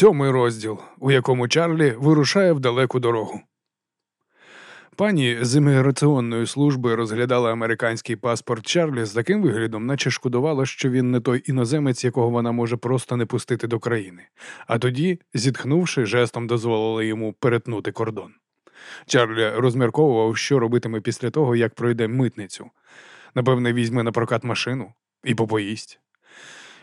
Сьомий розділ, у якому Чарлі вирушає в далеку дорогу. Пані з імміграційної служби розглядала американський паспорт Чарлі з таким виглядом, наче шкодувала, що він не той іноземець, якого вона може просто не пустити до країни. А тоді, зітхнувши, жестом дозволила йому перетнути кордон. Чарлі розмірковував, що робитиме після того, як пройде митницю. Напевне, візьме на прокат машину і попоїсть.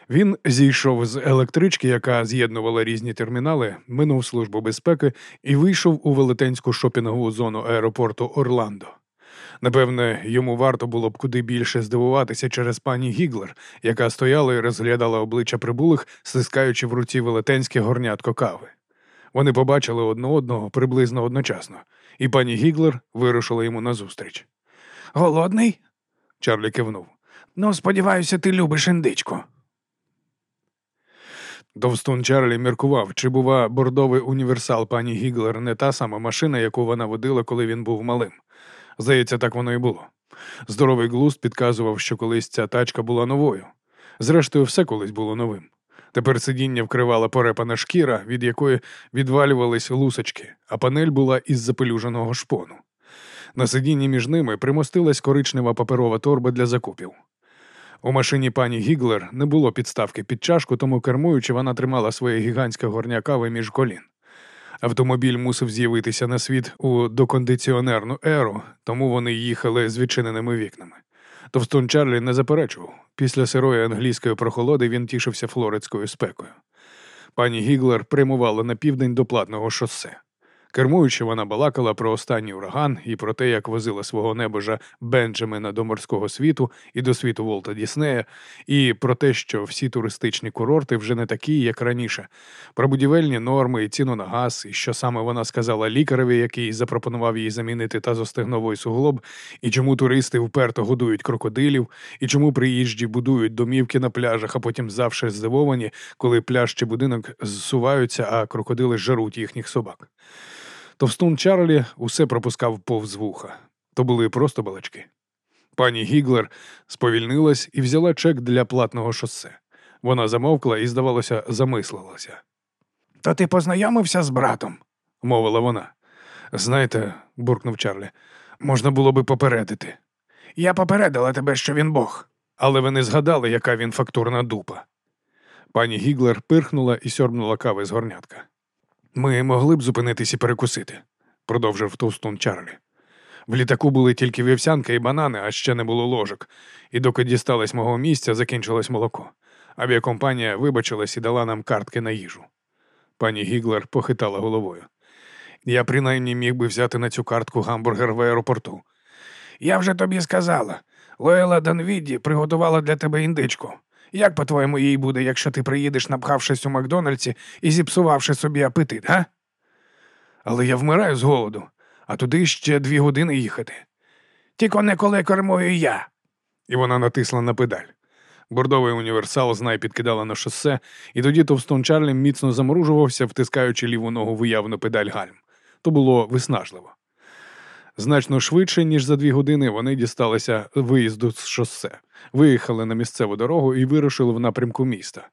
Він зійшов з електрички, яка з'єднувала різні термінали, минув службу безпеки і вийшов у велетенську шопінгову зону аеропорту Орландо. Напевне, йому варто було б куди більше здивуватися через пані Гіглер, яка стояла і розглядала обличчя прибулих, стискаючи в руці велетенське горнятко кави. Вони побачили одне одного приблизно одночасно, і пані Гіглер вирушила йому назустріч. Голодний? Чарлі кивнув. Ну, сподіваюся, ти любиш індичку. Довстун Чарлі міркував, чи, бува, бордовий універсал пані Гіглер не та сама машина, яку вона водила, коли він був малим. Здається, так воно і було. Здоровий глузд підказував, що колись ця тачка була новою. Зрештою, все колись було новим. Тепер сидіння вкривала порепана шкіра, від якої відвалювались лусочки, а панель була із запелюженого шпону. На сидінні між ними примостилась коричнева паперова торба для закупів. У машині пані Гіглер не було підставки під чашку, тому кермуючи, вона тримала своє гігантське горня кави між колін. Автомобіль мусив з'явитися на світ у докондиціонерну еру, тому вони їхали з відчиненими вікнами. Товстун Чарлі не заперечував. Після сирої англійської прохолоди він тішився флоридською спекою. Пані Гіглер прямувала на південь до платного шосе. Кермуючи, вона балакала про останній ураган і про те, як возила свого небожа Бенджамена до морського світу і до світу Волта Діснея, і про те, що всі туристичні курорти вже не такі, як раніше, про будівельні норми і ціну на газ, і що саме вона сказала лікареві, який запропонував їй замінити тазостегновий суглоб, і чому туристи вперто годують крокодилів, і чому приїжджі будують домівки на пляжах, а потім завше здивовані, коли пляж чи будинок зсуваються, а крокодили жаруть їхніх собак. Товстун Чарлі усе пропускав повз вуха. То були просто балачки. Пані Гіглер сповільнилась і взяла чек для платного шосе. Вона замовкла і, здавалося, замислилася. То ти познайомився з братом? мовила вона. Знаєте, буркнув Чарлі, можна було би попередити. Я попередила тебе, що він Бог. Але ви не згадали, яка він фактурна дупа. Пані Гіглер пирхнула і сьорбнула кави з горнятка. Ми могли б зупинитись і перекусити, продовжив товстун Чарлі. В літаку були тільки вівсянка і банани, а ще не було ложок, і доки дісталось мого місця, закінчилось молоко. Авіакомпанія вибачилась і дала нам картки на їжу. Пані Гіглер похитала головою. Я принаймні міг би взяти на цю картку гамбургер в аеропорту. Я вже тобі сказала. Лоела Данвіді приготувала для тебе індичку. Як, по-твоєму, їй буде, якщо ти приїдеш, напхавшись у Макдональдсі і зіпсувавши собі апетит, га? Але я вмираю з голоду, а туди ще дві години їхати. Тільки не коли кормую я. І вона натисла на педаль. Бордовий універсал знай підкидала на шосе, і тоді товстон Чарлі міцно заморужувався, втискаючи ліву ногу в уявну педаль гальм. То було виснажливо. Значно швидше, ніж за дві години, вони дісталися виїзду з шосе, виїхали на місцеву дорогу і вирушили в напрямку міста.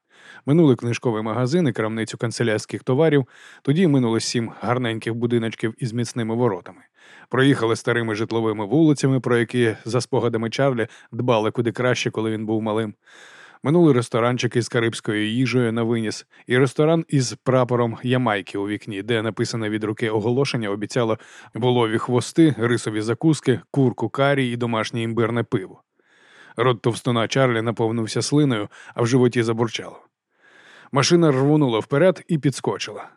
Минули книжковий магазин і крамницю канцелярських товарів, тоді минули сім гарненьких будиночків із міцними воротами. Проїхали старими житловими вулицями, про які, за спогадами Чарлі, дбали куди краще, коли він був малим. Минули ресторанчики з карибською їжею на виніс, і ресторан із прапором Ямайки у вікні, де написане від руки оголошення обіцяло волові хвости, рисові закуски, курку карі і домашнє імбирне пиво. Рот товстуна Чарлі наповнився слиною, а в животі забурчало. Машина рвонула вперед і підскочила.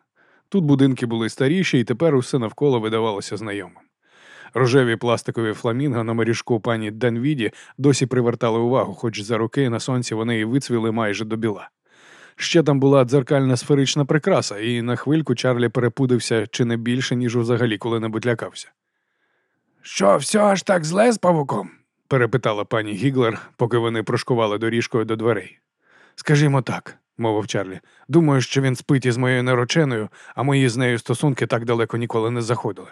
Тут будинки були старіші, і тепер усе навколо видавалося знайомим. Рожеві пластикові фламінго на моріжку пані Данвіді досі привертали увагу, хоч за роки на сонці вони і вицвіли майже до біла. Ще там була дзеркальна сферична прикраса, і на хвильку Чарлі перепудився чи не більше, ніж взагалі коли-небудь лякався. Що, все аж так зле з павуком? Перепитала пані Гіглер, поки вони прошкували доріжкою до дверей. Скажімо так, мовив Чарлі. Думаю, що він спить із моєю нароченою, а мої з нею стосунки так далеко ніколи не заходили.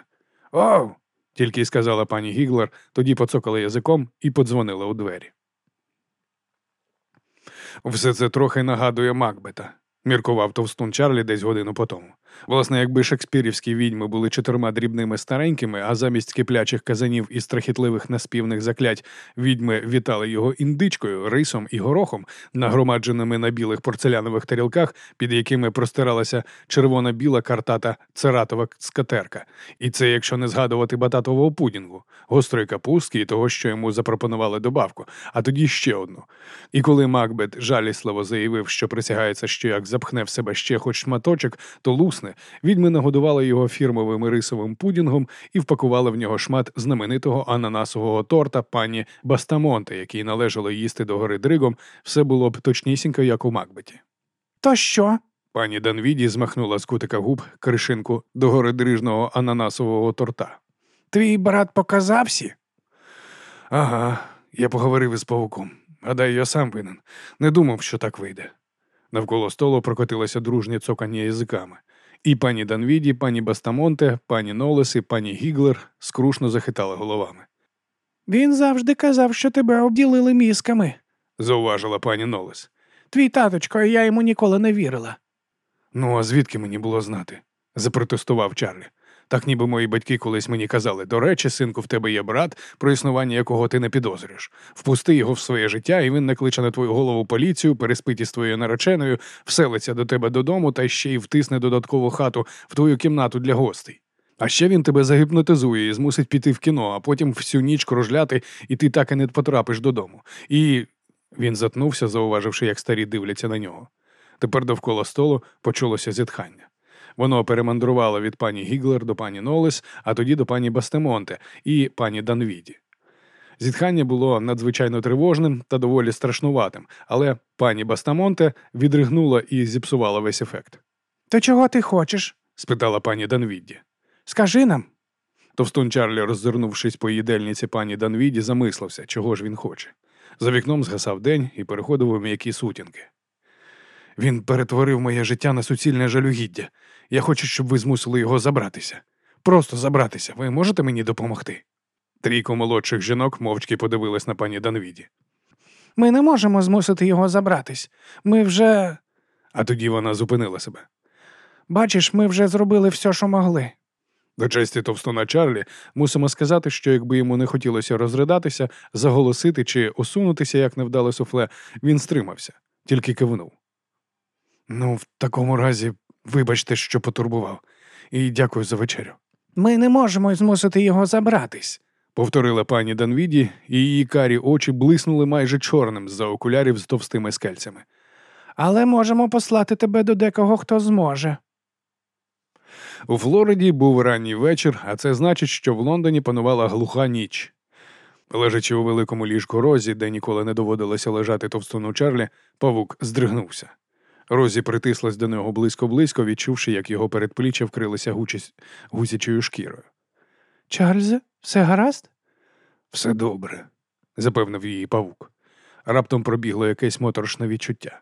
Оу, тільки й сказала пані Гіглер, тоді поцокала язиком і подзвонила у двері. Все це трохи нагадує Макбета, міркував товстун Чарлі десь годину по тому. Власне, якби шекспірівські відьми були чотирма дрібними старенькими, а замість киплячих казанів і страхітливих наспівних заклять відьми вітали його індичкою, рисом і горохом, нагромадженими на білих порцелянових тарілках, під якими простиралася червона-біла картата цератова скатерка. І це якщо не згадувати бататового пудінгу, гострої капустки і того, що йому запропонували добавку, а тоді ще одну. І коли Макбет жалісливо заявив, що присягається, що як запхне в себе ще хоч шматочок, то лусне, відьми нагодували його фірмовим рисовим пудінгом і впакували в нього шмат знаменитого ананасового торта пані Бастамонте, який належало їсти до гори дригом, все було б точнісінько, як у Макбеті. То що? Пані Данвіді змахнула з кутика губ кришинку до гори дрижного ананасового торта. Твій брат показався? Ага, я поговорив із павуком. Гадаю, я сам винен. Не думав, що так вийде. Навколо столу прокотилося дружнє цокання язиками. І пані Данвіді, пані Бастамонте, пані Нолес і пані Гіглер скрушно захитали головами. Він завжди казав, що тебе обділили мізками. Зауважила пані Нолес. Твій таточко, я йому ніколи не вірила. Ну, а звідки мені було знати? запротестував Чарлі. Так ніби мої батьки колись мені казали, до речі, синку, в тебе є брат, про існування якого ти не підозрюєш. Впусти його в своє життя, і він накличе на твою голову поліцію, переспить із твоєю нареченою, вселиться до тебе додому та ще й втисне додаткову хату в твою кімнату для гостей. А ще він тебе загіпнотизує і змусить піти в кіно, а потім всю ніч кружляти, і ти так і не потрапиш додому. І він затнувся, зауваживши, як старі дивляться на нього. Тепер довкола столу почулося зітхання. Воно перемандрувало від пані Гіглер до пані Нолес, а тоді до пані Бастемонте і пані Данвіді. Зітхання було надзвичайно тривожним та доволі страшнуватим, але пані Бастамонте відригнула і зіпсувала весь ефект. То чого ти хочеш? спитала пані Данвідді. Скажи нам. Товстун Чарлі, роззирнувшись по їдельниці пані Данвіді, замислився, чого ж він хоче. За вікном згасав день і переходив у м'які сутінки. Він перетворив моє життя на суцільне жалюгіддя. Я хочу, щоб ви змусили його забратися. Просто забратися. Ви можете мені допомогти? Трійко молодших жінок мовчки подивились на пані Данвіді. Ми не можемо змусити його забратись. Ми вже. А тоді вона зупинила себе. Бачиш, ми вже зробили все, що могли. До честі товстуна Чарлі мусимо сказати, що якби йому не хотілося розридатися, заголосити чи осунутися, як невдале суфле, він стримався, тільки кивнув. Ну, в такому разі, вибачте, що потурбував, і дякую за вечерю. Ми не можемо змусити його забратись. Повторила пані Данвіді, і її карі очі блиснули майже чорним з-за окулярів з товстими скельцями. Але можемо послати тебе до декого, хто зможе. У Флориді був ранній вечір, а це значить, що в Лондоні панувала глуха ніч. Лежачи у великому ліжку Розі, де ніколи не доводилося лежати товстуну Чарлі, павук здригнувся. Розі притислась до нього близько-близько, відчувши, як його передпліччя вкрилося гучись... гусячою шкірою. Чарльзе, все гаразд? Все добре, запевнив її павук. Раптом пробігло якесь моторошне відчуття,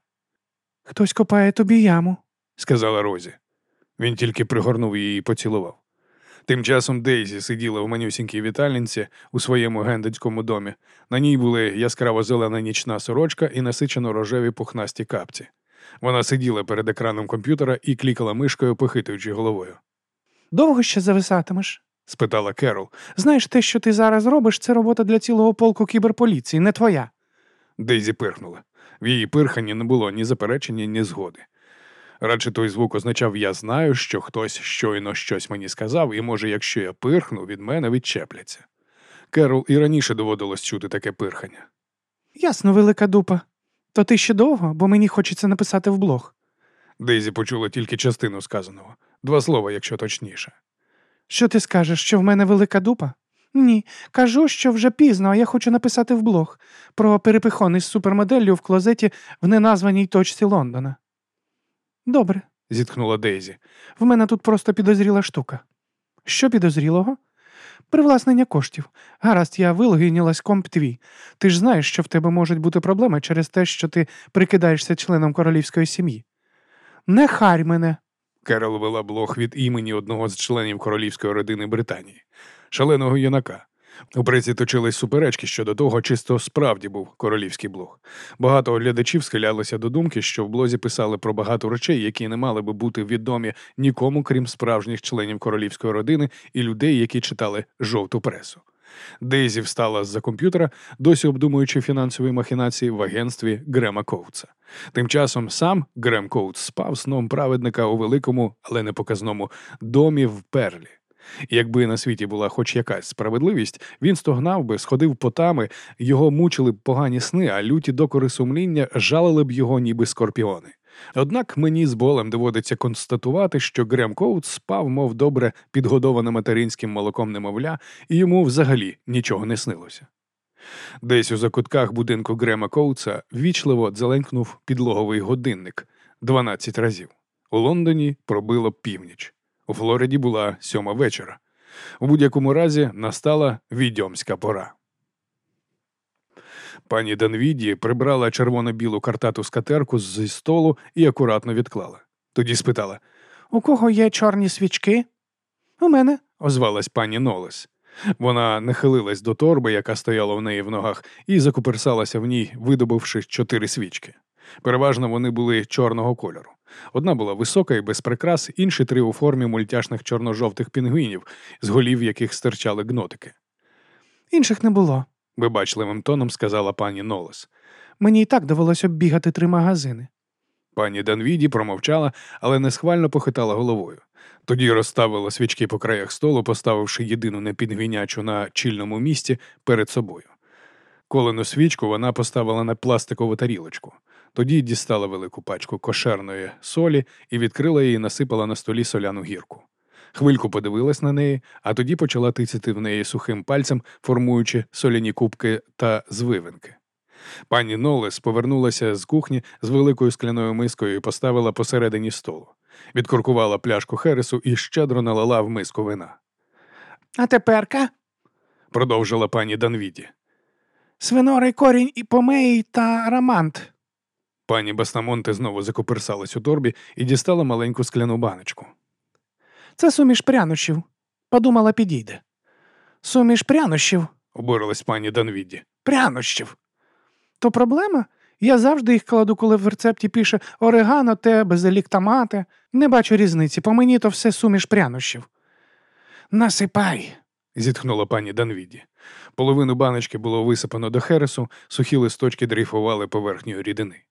Хтось копає тобі яму. сказала Розі. Він тільки пригорнув її і поцілував. Тим часом Дейзі сиділа в манюсінькій вітальниці у своєму генденському домі. На ній були яскраво зелена нічна сорочка і насичено рожеві пухнасті капці. Вона сиділа перед екраном комп'ютера і клікала мишкою, похитуючи головою. Довго ще зависатимеш? Спитала Керол. Знаєш, те, що ти зараз робиш, це робота для цілого полку кіберполіції, не твоя. Дейзі пирхнула. В її пирханні не було ні заперечення, ні згоди. Радше той звук означав я знаю, що хтось щойно щось мені сказав, і, може, якщо я пирхну, від мене відчепляться. Керол і раніше доводилось чути таке пирхання. Ясно, велика дупа. То ти ще довго, бо мені хочеться написати в блог. Дейзі почула тільки частину сказаного, два слова, якщо точніше. Що ти скажеш, що в мене велика дупа? Ні, кажу, що вже пізно, а я хочу написати в блог про перепихон із супермоделлю в клозеті в неназваній точці Лондона. Добре, зітхнула Дейзі. в мене тут просто підозріла штука. Що підозрілого? Привласнення коштів. Гаразд, я вилогінілась комп твій. Ти ж знаєш, що в тебе можуть бути проблеми через те, що ти прикидаєшся членом королівської сім'ї. Не харь мене. Керол вела блог від імені одного з членів королівської родини Британії, шаленого юнака. У преці точились суперечки щодо того, чи то справді був королівський блог. Багато глядачів схилялися до думки, що в блозі писали про багато речей, які не мали би бути відомі нікому, крім справжніх членів королівської родини і людей, які читали жовту пресу. Дейзі встала з-за комп'ютера, досі обдумуючи фінансові махінації в агентстві Грема Коутса. Тим часом сам Грем Коутс спав сном праведника у великому, але непоказному домі в Перлі. Якби на світі була хоч якась справедливість, він стогнав би, сходив потами, його мучили б погані сни, а люті докори сумління жалили б його, ніби скорпіони. Однак мені з болем доводиться констатувати, що Грем Коут спав, мов добре підгодоване материнським молоком немовля, і йому взагалі нічого не снилося. Десь у закутках будинку Грема Коутса ввічливо дзеленькнув підлоговий годинник 12 разів. У Лондоні пробило північ. У Флориді була сьома вечора. У будь-якому разі настала відьомська пора. Пані Данвіді прибрала червоно-білу картату скатерку зі столу і акуратно відклала. Тоді спитала, У кого є чорні свічки? У мене. озвалась пані Нолес. Вона нахилилась до торби, яка стояла в неї в ногах, і закуперсалася в ній, видобувши чотири свічки. Переважно вони були чорного кольору. Одна була висока і без прикрас, інші три у формі мультяшних чорно-жовтих пінгвінів, з голів яких стирчали гнотики. Інших не було. Вибачливим тоном сказала пані Нолес. Мені і так довелося оббігати три магазини. Пані Данвіді промовчала, але несхвально похитала головою. Тоді розставила свічки по краях столу, поставивши єдину непідгвінячу на чільному місці перед собою. Колену свічку вона поставила на пластикову тарілочку. Тоді дістала велику пачку кошерної солі і відкрила її, насипала на столі соляну гірку. Хвильку подивилась на неї, а тоді почала тицяти в неї сухим пальцем, формуючи соляні кубки та звивинки. Пані Нолес повернулася з кухні з великою скляною мискою і поставила посередині столу. Відкуркувала пляшку хересу і щедро налила в миску вина. А теперка Продовжила пані Данвіді. свинорий корінь і помеї та рамант. Пані Бастамонте знову закоперсалась у торбі і дістала маленьку скляну баночку. Це суміш прянощів. Подумала, підійде. Суміш прянощів. Обурилась пані Данвіді. Прянощів. То проблема? Я завжди їх кладу, коли в рецепті пише орегано, те, базилік, томати. Не бачу різниці, по мені то все суміш прянощів. Насипай. зітхнула пані Данвіді. Половину баночки було висипано до хересу, сухі листочки дрейфували поверхньою рідини.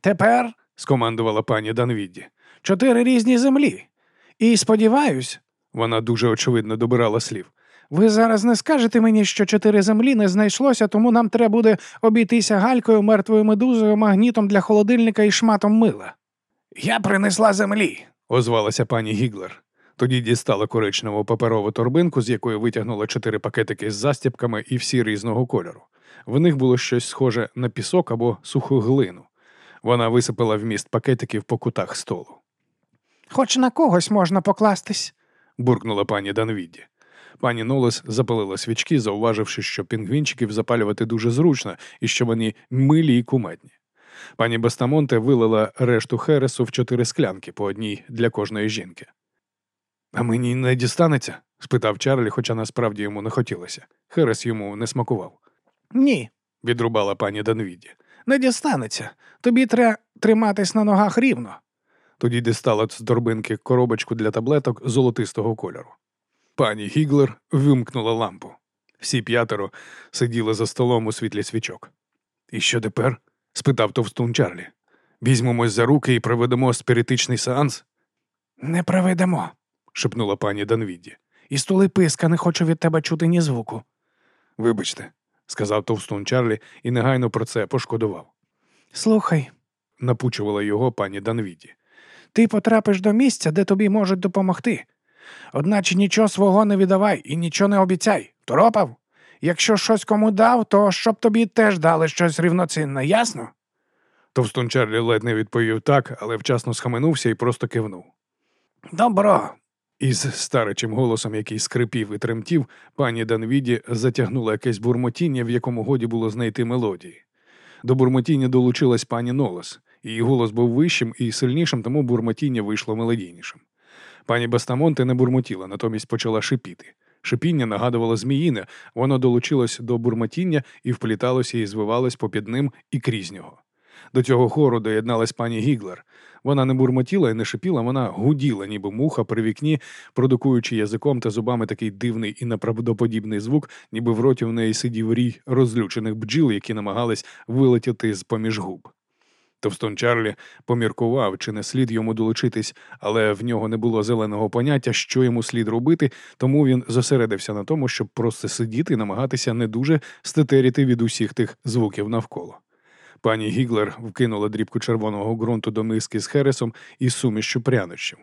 Тепер Скомандувала пані Данвіді. чотири різні землі. І сподіваюсь, Вона дуже очевидно добирала слів. ви зараз не скажете мені, що чотири землі не знайшлося, тому нам треба буде обійтися галькою, мертвою медузою, магнітом для холодильника і шматом мила. Я принесла землі. озвалася пані Гіглер. Тоді дістала коричневу паперову торбинку, з якої витягнула чотири пакетики з застіпками і всі різного кольору. В них було щось схоже на пісок або суху глину. Вона висипала вміст пакетиків по кутах столу. Хоч на когось можна покластись. буркнула пані Данвіді. Пані Нолес запалила свічки, зауваживши, що пінгвінчиків запалювати дуже зручно і що вони милі й кумедні. Пані Бастамонте вилила решту хересу в чотири склянки по одній для кожної жінки. А мені не дістанеться? спитав Чарлі, хоча насправді йому не хотілося. Херес йому не смакував, Ні, відрубала пані Данвіді. Не дістанеться. Тобі треба триматись на ногах рівно. Тоді дістала з торбинки коробочку для таблеток золотистого кольору. Пані Гіглер вимкнула лампу. Всі п'ятеро сиділи за столом у світлі свічок. І що тепер? спитав товстун Чарлі. Візьмемось за руки і проведемо спіритичний сеанс? Не проведемо. шепнула пані Данвіді. І стули писка, не хочу від тебе чути ні звуку. Вибачте, сказав товстун Чарлі і негайно про це пошкодував. Слухай, Напучувала його пані Данвіді. ти потрапиш до місця, де тобі можуть допомогти. Одначе нічого свого не віддавай і нічого не обіцяй. Торопав? Якщо щось кому дав, то щоб тобі теж дали щось рівноцінне, ясно? Товстун Чарлі ледь не відповів так, але вчасно схаменувся і просто кивнув. Добро. Із старечим голосом, який скрипів і тремтів, пані Данвіді затягнула якесь бурмотіння, в якому годі було знайти мелодії. До бурмотіння долучилась пані Нолес. Її голос був вищим і сильнішим, тому бурмотіння вийшло мелодійнішим. Пані Бастамонте не бурмотіла, натомість почала шипіти. Шипіння нагадувало зміїне, воно долучилось до бурмотіння і впліталося і звивалось попід ним і крізь нього. До цього хору доєдналась пані Гіглер. Вона не бурмотіла і не шипіла, вона гуділа, ніби муха при вікні, продукуючи язиком та зубами такий дивний і неправдоподібний звук, ніби в роті в неї сидів рій розлючених бджіл, які намагались вилетіти з поміж губ. Товстон Чарлі поміркував, чи не слід йому долучитись, але в нього не було зеленого поняття, що йому слід робити, тому він зосередився на тому, щоб просто сидіти і намагатися не дуже стетеріти від усіх тих звуків навколо. Пані Гіглер вкинула дрібку червоного ґрунту до миски з хересом і сумішчю прянощів.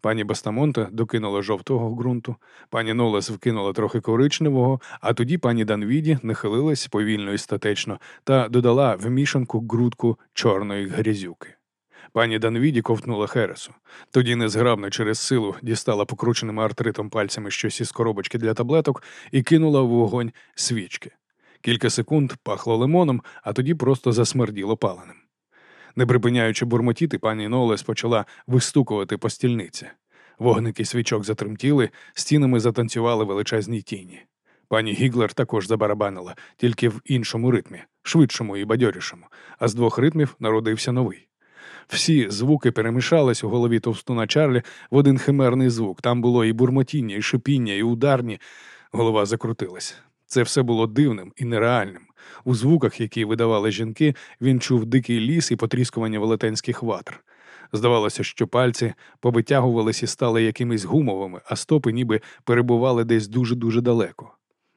Пані Бастамонта докинула жовтого ґрунту, пані Нолес вкинула трохи коричневого, а тоді пані Данвіді нахилилась повільно і статечно та додала в мішанку грудку чорної грязюки. Пані Данвіді ковтнула хересу. Тоді незграбно через силу дістала покрученими артритом пальцями щось із коробочки для таблеток і кинула в вогонь свічки. Кілька секунд пахло лимоном, а тоді просто засмерділо паленим. Не припиняючи бурмотіти, пані Нолес почала вистукувати по стільниці. Вогники свічок затремтіли, стінами затанцювали величезні тіні. Пані Гіглер також забарабанила, тільки в іншому ритмі, швидшому і бадьорішому, а з двох ритмів народився новий. Всі звуки перемішались у голові товстуна Чарлі в один химерний звук. Там було і бурмотіння, і шипіння, і ударні. Голова закрутилась. Це все було дивним і нереальним. У звуках, які видавали жінки, він чув дикий ліс і потріскування велетенських ватр. Здавалося, що пальці повитягувались і стали якимись гумовими, а стопи ніби перебували десь дуже-дуже далеко.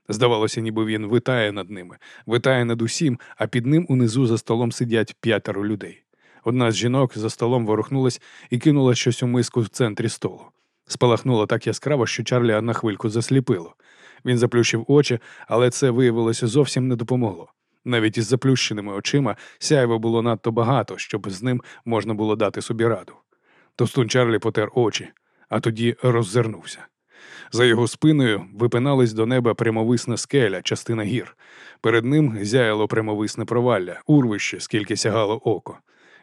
Здавалося, ніби він витає над ними, витає над усім, а під ним унизу за столом сидять п'ятеро людей. Одна з жінок за столом ворухнулась і кинула щось у миску в центрі столу. Спалахнуло так яскраво, що Чарлі на хвильку засліпило. Він заплющив очі, але це виявилося зовсім не допомогло. Навіть із заплющеними очима сяйва було надто багато, щоб з ним можна було дати собі раду. Товстун Чарлі потер очі, а тоді роззирнувся. За його спиною випинались до неба прямовисна скеля, частина гір. Перед ним зяяло прямовисне провалля, урвище, скільки сягало око.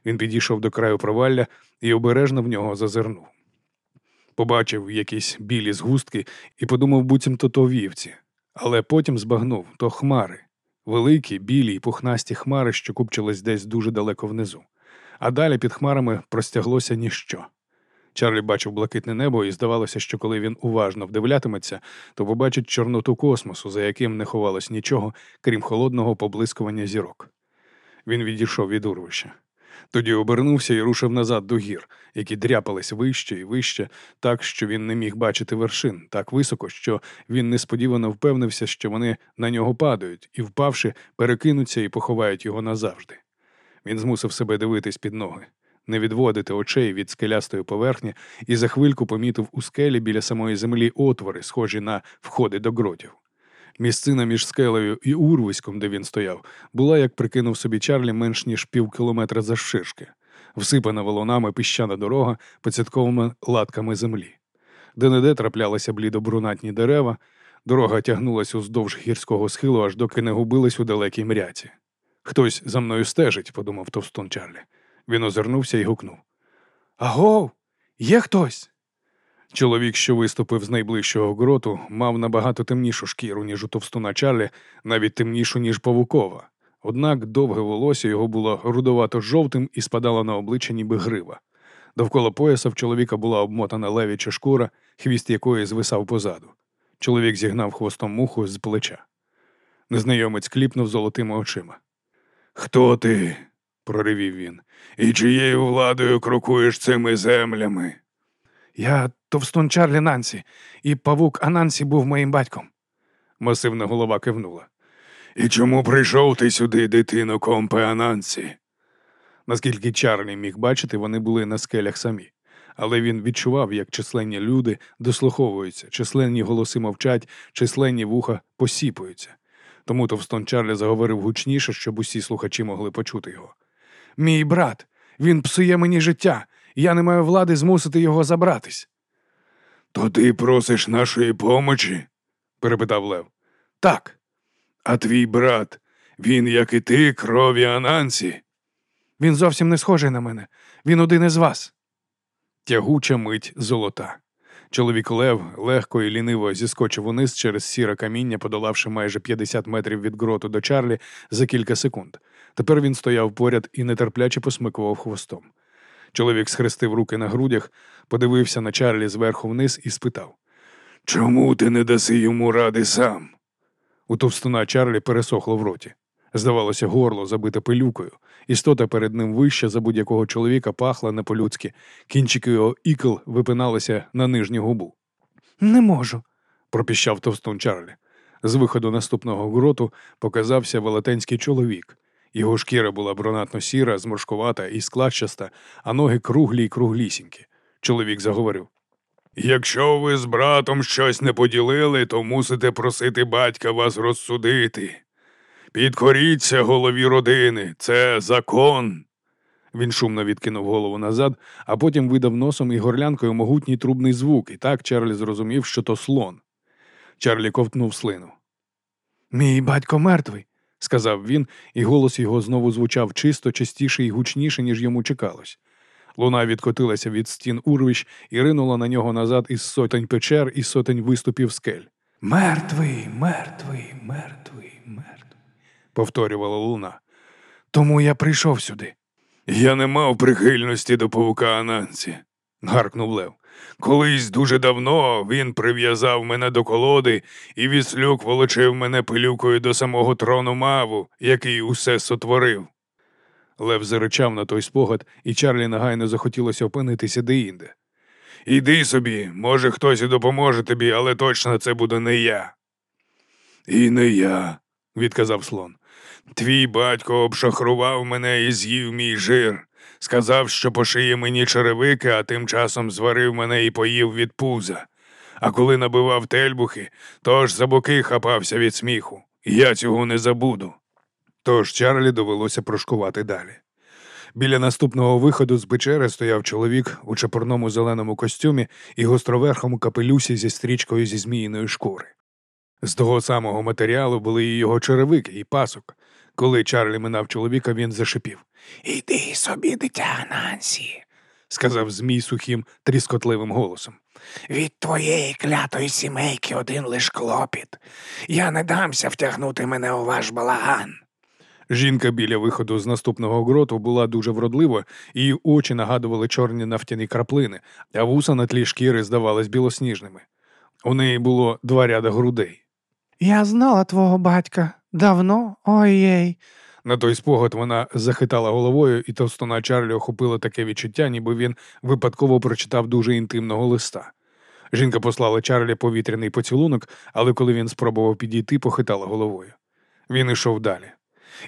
Він підійшов до краю провалля і обережно в нього зазирнув. Побачив якісь білі згустки і подумав, буцімто то вівці, але потім збагнув то хмари, великі, білі й пухнасті хмари, що купчились десь дуже далеко внизу. А далі під хмарами простяглося ніщо. Чарлі бачив блакитне небо, і здавалося, що коли він уважно вдивлятиметься, то побачить чорноту космосу, за яким не ховалось нічого, крім холодного поблискування зірок. Він відійшов від урвища. Тоді обернувся і рушив назад до гір, які дряпались вище і вище, так, що він не міг бачити вершин, так високо, що він несподівано впевнився, що вони на нього падають, і, впавши, перекинуться і поховають його назавжди. Він змусив себе дивитись під ноги, не відводити очей від скелястої поверхні, і за хвильку помітив у скелі біля самої землі отвори, схожі на входи до гротів. Місцина між скелею і урвиськом, де він стояв, була, як прикинув собі Чарлі, менш ніж пів кілометра завширшки, всипана волонами піщана дорога поцятковими латками землі. Де-не-де траплялися блідобрунатні дерева, дорога тягнулася уздовж гірського схилу, аж доки не губилась у далекій мряці. Хтось за мною стежить, подумав товстун Чарлі. Він озирнувся і гукнув. Агов, є хтось. Чоловік, що виступив з найближчого гроту, мав набагато темнішу шкіру, ніж у товстуна Чарлі, навіть темнішу, ніж павукова. Однак довге волосся його було рудовато жовтим і спадало на обличчя, ніби грива. Довкола пояса в чоловіка була обмотана левіча шкура, хвіст якої звисав позаду. Чоловік зігнав хвостом муху з плеча. Незнайомець кліпнув золотими очима. Хто ти? проривів він. І чиєю владою крокуєш цими землями? Я товстун Чарлі Нансі, і павук Анансі був моїм батьком. Масивна голова кивнула. І чому прийшов ти сюди, дитино компе Анансі? Наскільки Чарлі міг бачити, вони були на скелях самі. Але він відчував, як численні люди дослуховуються, численні голоси мовчать, численні вуха посіпуються. Тому товстон Чарлі заговорив гучніше, щоб усі слухачі могли почути його. Мій брат, він псує мені життя. Я не маю влади змусити його забратись. То ти просиш нашої помочі? перепитав Лев. Так. А твій брат, він, як і ти, крові Анансі. Він зовсім не схожий на мене. Він один із вас. Тягуча мить золота. Чоловік Лев легко і ліниво зіскочив униз через сіре каміння, подолавши майже 50 метрів від гроту до Чарлі за кілька секунд. Тепер він стояв поряд і нетерпляче посмикував хвостом. Чоловік схрестив руки на грудях, подивився на Чарлі зверху вниз і спитав: Чому ти не даси йому ради сам? У товстуна Чарлі пересохло в роті. Здавалося, горло забите пилюкою. Істота перед ним вища за будь-якого чоловіка пахла не по-людськи. Кінчики його ікл випиналися на нижню губу. Не можу. пропіщав товстун Чарлі. З виходу наступного гроту показався велетенський чоловік. Його шкіра була бронатно сіра, зморшкувата і складчаста, а ноги круглі й круглісінькі. Чоловік заговорив. Якщо ви з братом щось не поділили, то мусите просити батька вас розсудити. Підкоріться голові родини, це закон. Він шумно відкинув голову назад, а потім видав носом і горлянкою могутній трубний звук, і так Чарлі зрозумів, що то слон. Чарлі ковтнув слину. Мій батько мертвий. Сказав він, і голос його знову звучав чисто, частіше і гучніше, ніж йому чекалось. Луна відкотилася від стін урвищ і ринула на нього назад із сотень печер і сотень виступів скель. Мертвий, мертвий, мертвий, мертвий. повторювала луна. Тому я прийшов сюди. Я не мав прихильності до павука Анансі, гаркнув Лев. Колись дуже давно він прив'язав мене до колоди і віслюк волочив мене пилюкою до самого трону маву, який усе сотворив. Лев заричав на той спогад, і Чарлі негайно захотілося опинитися деінде. Іди собі, може, хтось і допоможе тобі, але точно це буде не я. І не я, відказав слон. Твій батько обшахрував мене і з'їв мій жир. Сказав, що пошиє мені черевики, а тим часом зварив мене і поїв від пуза. А коли набивав тельбухи, то ж за боки хапався від сміху. Я цього не забуду. Тож Чарлі довелося прошкувати далі. Біля наступного виходу з печери стояв чоловік у чепурному зеленому костюмі і гостроверхому капелюсі зі стрічкою зі зміїної шкури. З того самого матеріалу були і його черевики, і пасок. Коли Чарлі минав чоловіка, він зашипів. Іди собі, дитя Нансі. сказав змій сухим, тріскотливим голосом. Від твоєї клятої сімейки один лиш клопіт. Я не дамся втягнути мене у ваш балаган. Жінка біля виходу з наступного гроту була дуже вродлива, її очі нагадували чорні нафтяні краплини, а вуса на тлі шкіри здавались білосніжними. У неї було два ряда грудей. Я знала твого батька давно, ой-єй. На той спогад вона захитала головою, і товстона Чарлі охопило таке відчуття, ніби він випадково прочитав дуже інтимного листа. Жінка послала Чарлі повітряний поцілунок, але коли він спробував підійти, похитала головою. Він ішов далі.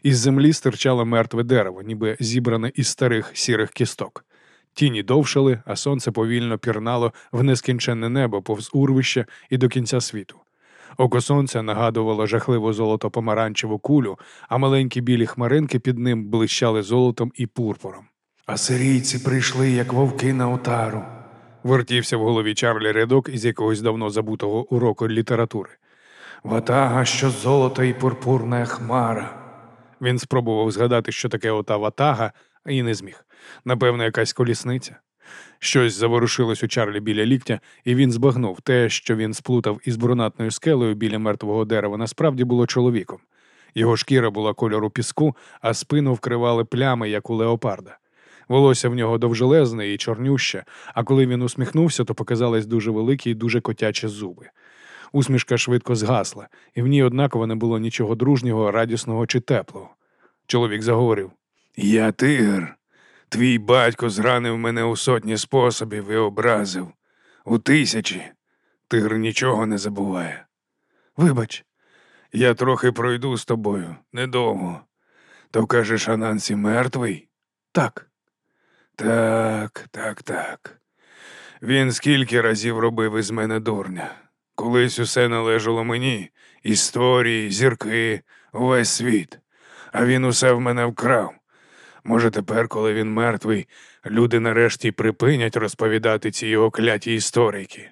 Із землі стирчало мертве дерево, ніби зібране із старих сірих кісток. Тіні довшали, а сонце повільно пірнало в нескінченне небо повз урвище і до кінця світу. Око сонця нагадувало жахливу золото-помаранчеву кулю, а маленькі білі хмаринки під ним блищали золотом і пурпуром. Асирійці прийшли, як вовки на отару. Вертівся в голові Чарлі рядок із якогось давно забутого уроку літератури. Ватага, що золота і пурпурна хмара. Він спробував згадати, що таке ота ватага, і не зміг. Напевно, якась колісниця. Щось заворушилось у Чарлі біля ліктя, і він збагнув те, що він сплутав із брунатною скелею біля мертвого дерева, насправді було чоловіком. Його шкіра була кольору піску, а спину вкривали плями, як у леопарда. Волосся в нього довжелезне і чорнюще, а коли він усміхнувся, то показались дуже великі і дуже котячі зуби. Усмішка швидко згасла, і в ній однаково не було нічого дружнього, радісного чи теплого. Чоловік заговорив: Я тигр. Твій батько зранив мене у сотні способів і образив. У тисячі. Тигр нічого не забуває. Вибач, Я трохи пройду з тобою, недовго. То кажеш, Анансі мертвий? так. Так, так, так. Він скільки разів робив із мене дурня. Колись усе належало мені історії, зірки, увесь світ. А він усе в мене вкрав. Може, тепер, коли він мертвий, люди нарешті припинять розповідати ці його кляті історики.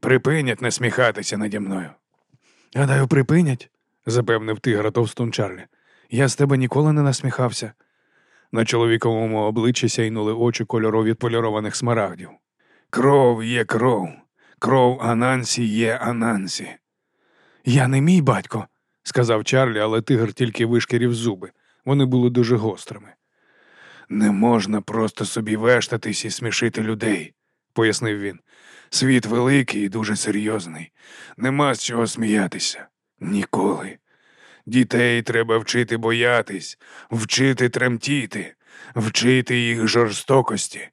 Припинять насміхатися наді мною, Гадаю, припинять. запевнив тигра товстун Чарлі. Я з тебе ніколи не насміхався. На чоловіковому обличчі сяйнули очі кольору відполірованих смарагдів. Кров є кров. Кров Анансі є Анансі. Я не мій батько. сказав Чарлі, але тигр тільки вишкірів зуби. Вони були дуже гострими. Не можна просто собі вештатись і смішити людей, пояснив він. Світ великий і дуже серйозний. Нема з чого сміятися. Ніколи. Дітей треба вчити боятись, вчити тремтіти, вчити їх жорстокості,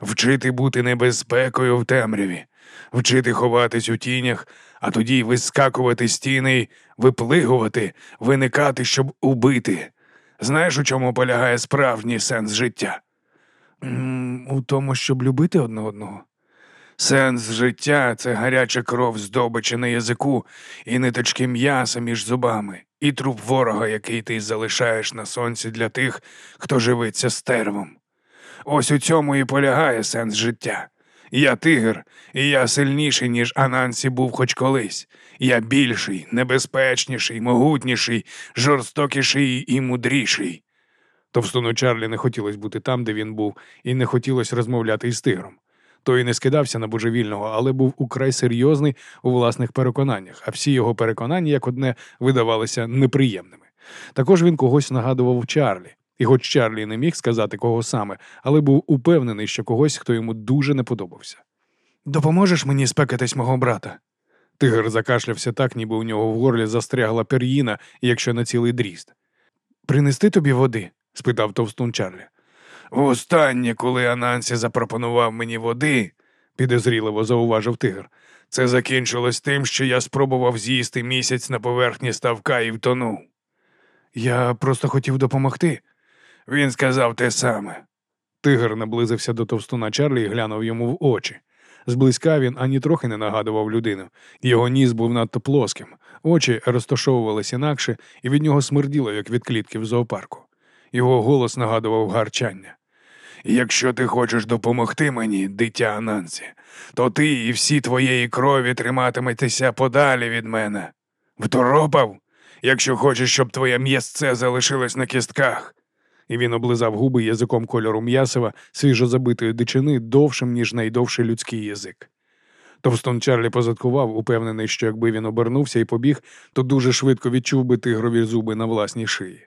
вчити бути небезпекою в темряві, вчити ховатись у тінях, а тоді вискакувати з тіней, виплигувати, виникати, щоб убити. Знаєш, у чому полягає справжній сенс життя? У тому, щоб любити одне одного. Сенс життя це гаряча кров здобича на язику і ниточки м'яса між зубами, і труп ворога, який ти залишаєш на сонці для тих, хто живиться стервом. Ось у цьому і полягає сенс життя. Я тигр, і я сильніший, ніж Анансі був хоч колись. Я більший, небезпечніший, могутніший, жорстокіший і мудріший. Товстону Чарлі не хотілося бути там, де він був, і не хотілося розмовляти із тигром. Той не скидався на божевільного, але був украй серйозний у власних переконаннях, а всі його переконання, як одне, видавалися неприємними. Також він когось нагадував Чарлі, і хоч Чарлі не міг сказати кого саме, але був упевнений, що когось, хто йому дуже не подобався. Допоможеш мені спекатись мого брата? Тигр закашлявся так, ніби у нього в горлі застрягла пер'їна, якщо на цілий дріст. Принести тобі води? спитав товстун Чарлі. Востаннє, коли Анансі запропонував мені води, підозріливо зауважив тигр, це закінчилось тим, що я спробував з'їсти місяць на поверхні ставка і втонув. Я просто хотів допомогти. Він сказав те саме. Тигр наблизився до товстуна Чарлі і глянув йому в очі. Зблизька він ані трохи не нагадував людину. Його ніс був надто плоским, очі розташовувалися інакше, і від нього смерділо, як від клітки в зоопарку. Його голос нагадував гарчання. Якщо ти хочеш допомогти мені, дитя Анансі, то ти і всі твоєї крові триматиметеся подалі від мене. Второпав, якщо хочеш, щоб твоє м'ясце залишилось на кістках. І він облизав губи язиком кольору м'ясива, свіжозабитої дичини, довшим, ніж найдовший людський язик. Товстон Чарлі позадкував, упевнений, що якби він обернувся і побіг, то дуже швидко відчув би тигрові зуби на власній шиї.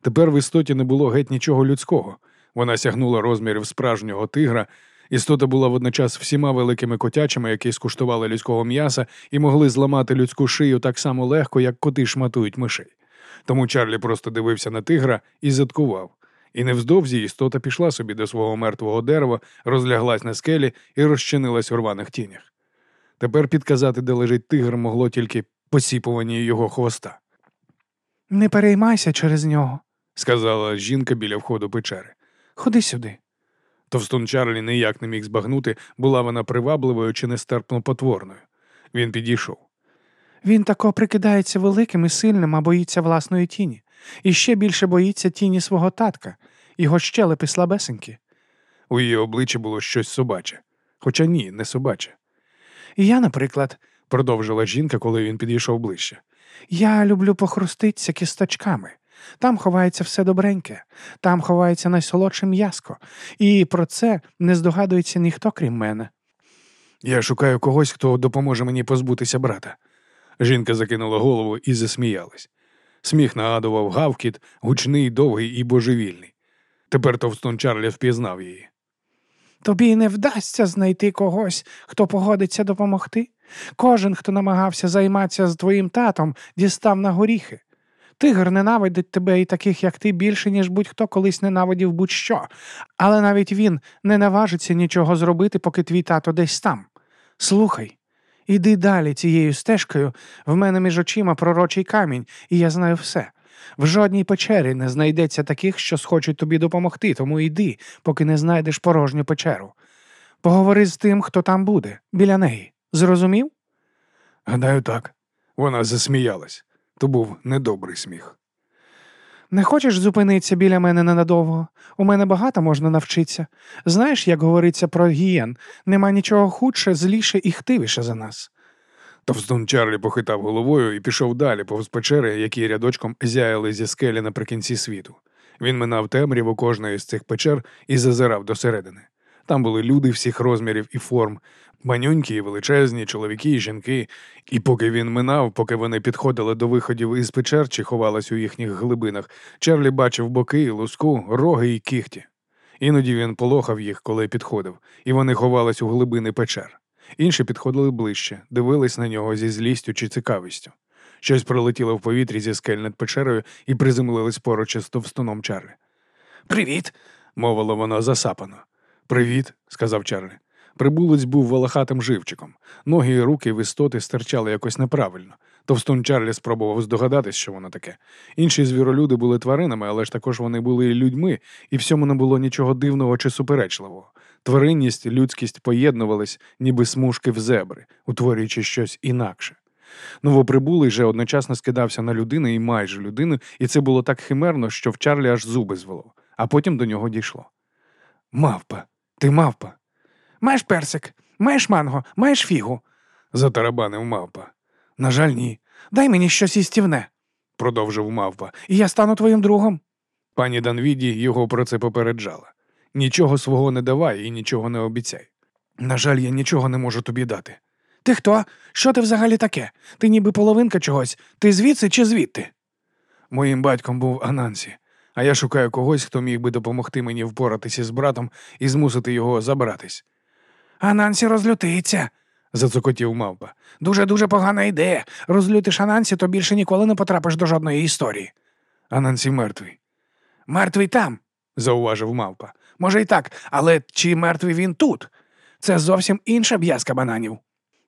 Тепер в істоті не було геть нічого людського. Вона сягнула розмірів справжнього тигра. Істота була водночас всіма великими котячими, які скуштували людського м'яса і могли зламати людську шию так само легко, як коти шматують мишей. Тому Чарлі просто дивився на тигра і заткував. І невздовзі істота пішла собі до свого мертвого дерева, розляглась на скелі і розчинилась у рваних тінях. Тепер підказати, де лежить тигр, могло тільки посіпування його хвоста, Не переймайся через нього. сказала жінка біля входу печери. Ходи сюди. Товстун Чарлі ніяк не міг збагнути, була вона привабливою чи нестерпно потворною. Він підійшов. Він тако прикидається великим і сильним, а боїться власної тіні. І ще більше боїться тіні свого татка, його щелепи слабесенькі. У її обличчі було щось собаче. Хоча ні, не собаче, І я, наприклад, продовжила жінка, коли він підійшов ближче. я люблю похруститися кісточками. Там ховається все добреньке, там ховається найсолодше м'яско, і про це не здогадується ніхто, крім мене. Я шукаю когось, хто допоможе мені позбутися брата. Жінка закинула голову і засміялась. Сміх нагадував гавкіт, гучний, довгий і божевільний. Тепер товстун Чарлі впізнав її. Тобі не вдасться знайти когось, хто погодиться допомогти. Кожен, хто намагався займатися з твоїм татом, дістав на горіхи. Тигр ненавидить тебе і таких, як ти, більше, ніж будь-хто колись ненавидів будь-що, але навіть він не наважиться нічого зробити, поки твій тато десь там. Слухай, іди далі цією стежкою, в мене між очима пророчий камінь, і я знаю все. В жодній печері не знайдеться таких, що схочуть тобі допомогти, тому йди, поки не знайдеш порожню печеру. Поговори з тим, хто там буде, біля неї. Зрозумів? Гадаю, так. Вона засміялась. То був недобрий сміх. Не хочеш зупинитися біля мене ненадовго? У мене багато можна навчитися. Знаєш, як говориться про гієн, нема нічого худше, зліше і хтивіше за нас. Товстун Чарлі похитав головою і пішов далі, повз печери, які рядочком зяяли зі скелі наприкінці світу. Він минав темряву кожної з цих печер і зазирав досередини. Там були люди всіх розмірів і форм, манюнькі і величезні, чоловіки і жінки. І поки він минав, поки вони підходили до виходів із печер чи ховались у їхніх глибинах, Чарлі бачив боки, луску, роги і кіхті. Іноді він полохав їх, коли підходив, і вони ховались у глибини печер. Інші підходили ближче, дивились на нього зі злістю чи цікавістю. Щось пролетіло в повітрі зі скель над печерою і приземлились поруч із товстуном Чарлі. Привіт, мовило воно засапано. Привіт, сказав Чарлі. Прибулець був волохатим живчиком. Ноги і руки в істоти стирчали якось неправильно. Товстун Чарлі спробував здогадатись, що воно таке. Інші звіролюди були тваринами, але ж також вони були і людьми, і всьому не було нічого дивного чи суперечливого. Тваринність, людськість поєднувались, ніби смужки в зебри, утворюючи щось інакше. Новоприбулий же одночасно скидався на людину і майже людину, і це було так химерно, що в Чарлі аж зуби звело, а потім до нього дійшло. Мавпа, ти мавпа. Маєш персик, маєш манго, маєш фігу. затарабанив мавпа. На жаль, ні, Дай мені щось їстівне, продовжив мавпа. і я стану твоїм другом. Пані Данвіді його про це попереджала. Нічого свого не давай і нічого не обіцяй. На жаль, я нічого не можу тобі дати. Ти хто? Що ти взагалі таке? Ти ніби половинка чогось. Ти звідси чи звідти? Моїм батьком був Анансі, а я шукаю когось, хто міг би допомогти мені впоратися з братом і змусити його забратись. А розлютиться. Зацокотів мавпа. Дуже дуже погана ідея. Розлютиш Анансі, то більше ніколи не потрапиш до жодної історії. Анансі мертвий, Мертвий там. зауважив мавпа. Може, і так, але чи мертвий він тут? Це зовсім інша б'язка бананів.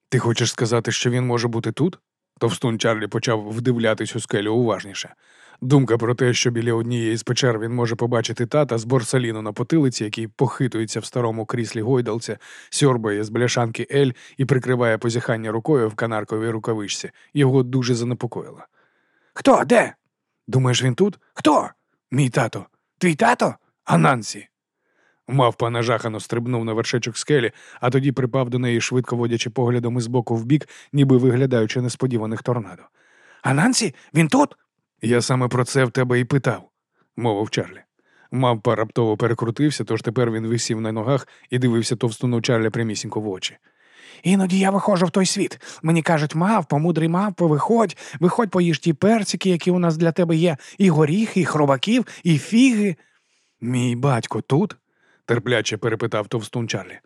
Ти хочеш сказати, що він може бути тут? Товстун Чарлі почав вдивлятись у скелю уважніше. Думка про те, що біля однієї з печер він може побачити тата з борсаліну на потилиці, який похитується в старому кріслі гойдалця, сьорбає з бляшанки Ель і прикриває позіхання рукою в канарковій рукавичці, його дуже занепокоїла. Хто? Де? Думаєш, він тут? Хто? Мій тато, Твій тато? Анансі. Мавпа нажахано стрибнув на вершечок скелі, а тоді припав до неї, швидко водячи поглядом із боку в бік, ніби виглядаючи несподіваних торнадо. А Нансі? Він тут? Я саме про це в тебе і питав, мовив Чарлі. Мавпа раптово перекрутився, тож тепер він висів на ногах і дивився товстуну Чарлі прямісінько в очі. Іноді я виходжу в той світ. Мені кажуть, мавпо, мудрий мавпо, виходь, виходь, поїж ті персики, які у нас для тебе є, і горіхи, і хробаків, і фіги. Мій батько тут? терпляче перепитав товстун Чарлі.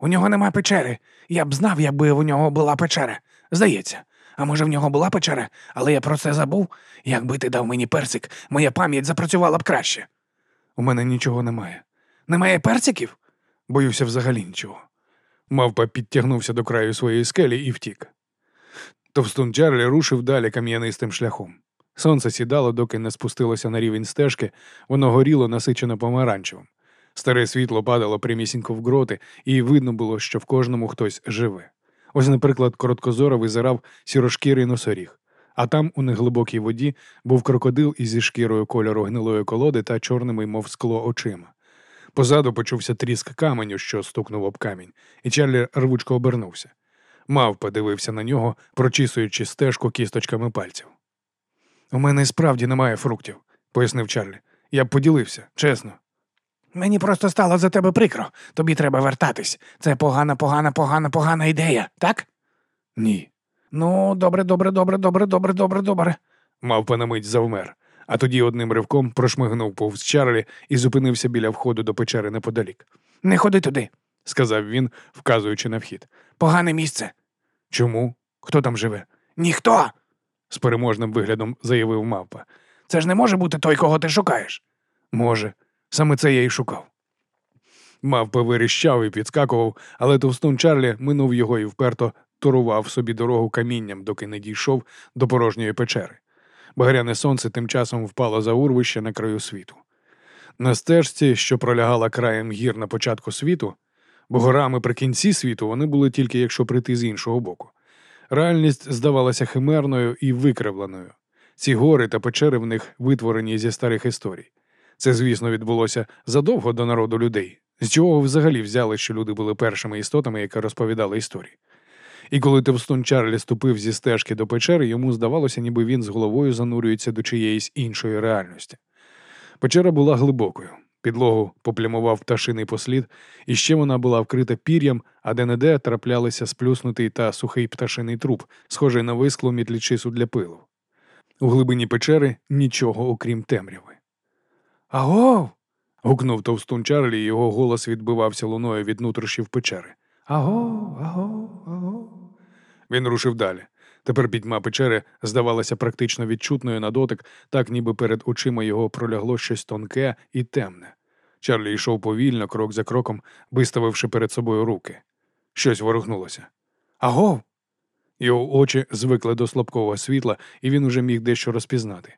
У нього нема печери. Я б знав, якби у нього була печера. Здається. А може, в нього була печера, але я про це забув. Якби ти дав мені персик, моя пам'ять запрацювала б краще. У мене нічого немає. Немає персиків? Боюся взагалі нічого. Мавпа підтягнувся до краю своєї скелі і втік. Товстун Чарлі рушив далі кам'янистим шляхом. Сонце сідало, доки не спустилося на рівень стежки, воно горіло насичено помаранчевим. Старе світло падало прямісінько в гроти, і видно було, що в кожному хтось живе. Ось, наприклад, короткозоро визирав сірошкірий носоріг, а там, у неглибокій воді, був крокодил із шкірою кольору гнилої колоди та чорними, мов скло очима. Позаду почувся тріск каменю, що стукнув об камінь, і Чарлі рвучко обернувся. Мав подивився на нього, прочісуючи стежку кісточками пальців. У мене справді немає фруктів, пояснив Чарлі. Я б поділився, чесно. Мені просто стало за тебе прикро. Тобі треба вертатись. Це погана, погана, погана, погана ідея, так? Ні. Ну, добре, добре, добре, добре, добре, добре, добре. Мавпа на мить завмер, а тоді одним ривком прошмигнув повз Чарлі і зупинився біля входу до печери неподалік, Не ходи туди. сказав він, вказуючи на вхід. Погане місце. Чому? Хто там живе? Ніхто. з переможним виглядом заявив мавпа. Це ж не може бути той, кого ти шукаєш. Може, саме це я й шукав. Мавпа виріщав і підскакував, але товстун Чарлі минув його і вперто турував собі дорогу камінням, доки не дійшов до порожньої печери. Багряне сонце тим часом впало за урвище на краю світу. На стежці, що пролягала краєм гір на початку світу, бо горами при кінці світу вони були тільки якщо прийти з іншого боку. Реальність здавалася химерною і викривленою. Ці гори та печери в них витворені зі старих історій. Це, звісно, відбулося задовго до народу людей, з чого взагалі взяли, що люди були першими істотами, які розповідали історії. І коли Товстун Чарлі ступив зі стежки до печери, йому здавалося, ніби він з головою занурюється до чиєїсь іншої реальності. Печера була глибокою. Підлогу поплямував пташиний послід, і ще вона була вкрита пір'ям, а де-не-де траплялися сплюснутий та сухий пташиний труп, схожий на висклу мітлічису для пилу. У глибині печери нічого окрім темряви. Агов! гукнув товстун Чарлі, і його голос відбивався луною від нутрощів печери. Агов, агов, агов. Він рушив далі. Тепер пітьма печери здавалася практично відчутною на дотик, так ніби перед очима його пролягло щось тонке і темне. Чарлі йшов повільно, крок за кроком, виставивши перед собою руки. Щось ворухнулося. Агов! Його очі звикли до слабкого світла, і він уже міг дещо розпізнати.